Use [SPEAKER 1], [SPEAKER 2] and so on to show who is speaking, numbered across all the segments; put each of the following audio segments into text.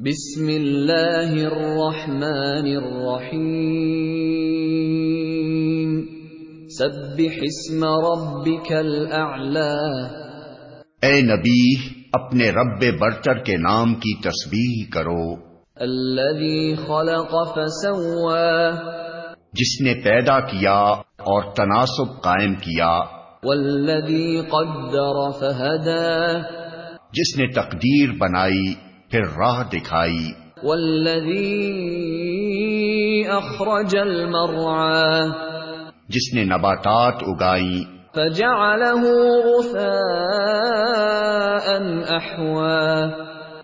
[SPEAKER 1] بسم اللہ الرحمن الرحیم. سبح اسم ربک الاعلی.
[SPEAKER 2] اے نبی اپنے رب برتر کے نام کی تسبیح کرو.
[SPEAKER 1] الذي خلق فسوى
[SPEAKER 2] جس نے پیدا کیا اور تناسب قائم کیا.
[SPEAKER 1] والذي قدر فهدى
[SPEAKER 2] جس نے تقدیر بنائی پھر راہ دکھائی۔
[SPEAKER 1] والذي اخرج المرعى
[SPEAKER 2] جس نے نباتات اگائی۔
[SPEAKER 1] فجعله غثاء احوا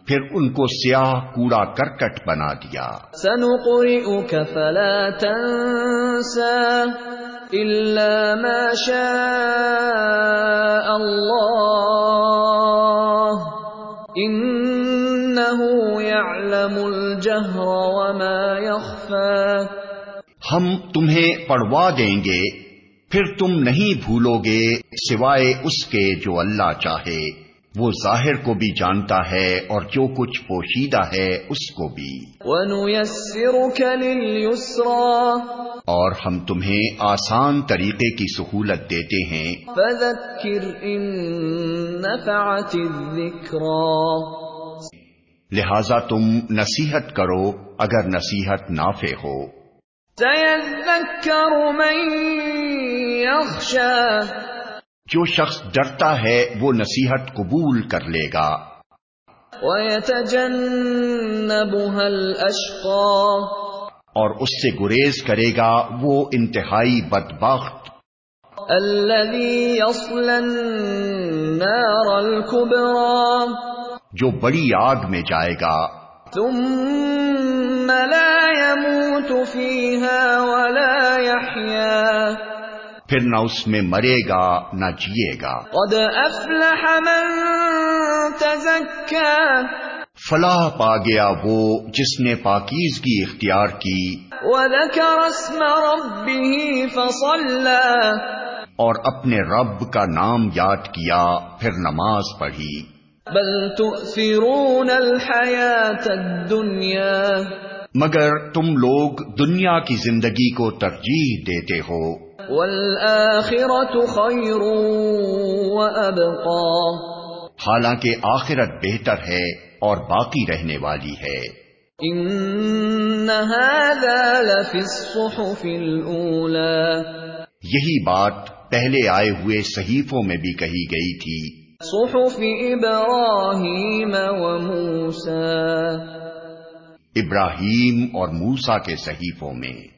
[SPEAKER 2] پھر ان کو سیاہ کوڑا کرکٹ بنا دیا۔
[SPEAKER 1] سنقرئك فلا تنسى الا ما شاء الله انه يعلم الجهر وما يخفى
[SPEAKER 2] ہم تمہیں پڑوا دیں گے پھر تم نہیں بھولو گے سوائے اس کے جو اللہ چاہے۔ وہ ظاہر کو بھی جانتا ہے اور جو کچھ پوشیدہ ہے اس کو بھی۔ اور ہم تمہیں آسان طریقے کی سہولت دیتے ہیں۔
[SPEAKER 1] فذكر ان نفعت الذكرى۔
[SPEAKER 2] لہذا تم نصیحت کرو اگر نصیحت نافع ہو۔
[SPEAKER 1] من
[SPEAKER 2] جو شخص ڈرتا ہے وہ نصیحت قبول کر لے گا۔
[SPEAKER 1] الاشقى
[SPEAKER 2] اور اس سے گریز کرے گا وہ انتہائی بدبخت۔
[SPEAKER 1] الذي يصلى النار الكبرى۔
[SPEAKER 2] جو بڑی آگ میں جائے گا۔
[SPEAKER 1] ثم لا يموت فيها ولا يحيا۔
[SPEAKER 2] پھر نہ اس میں مرے گا نہ جیے گا۔
[SPEAKER 1] قد افلح من تزكى۔
[SPEAKER 2] فلاح پا گیا وہ جس نے پاکیزگی اختیار کی۔
[SPEAKER 1] وذكر اسم ربه فصلى۔
[SPEAKER 2] اور اپنے رب کا نام یاد کیا پھر نماز پڑھی۔
[SPEAKER 1] بل تؤثرون الحياة الدنيا
[SPEAKER 2] مگر تم لوگ دنیا کی زندگی کو ترجیح دیتے ہو۔
[SPEAKER 1] والآخرة خير وأبقى
[SPEAKER 2] حالانکہ آخرت بہتر ہے اور باقی رہنے والی ہے۔
[SPEAKER 1] إن هذا لفي الصحف الأولى
[SPEAKER 2] یہی بات پہلے آئے ہوئے صحیفوں میں بھی کہی گئی تھی۔
[SPEAKER 1] صحف ابراہیم و موسیٰ
[SPEAKER 2] ابراہیم اور موسا کے صحیفوں میں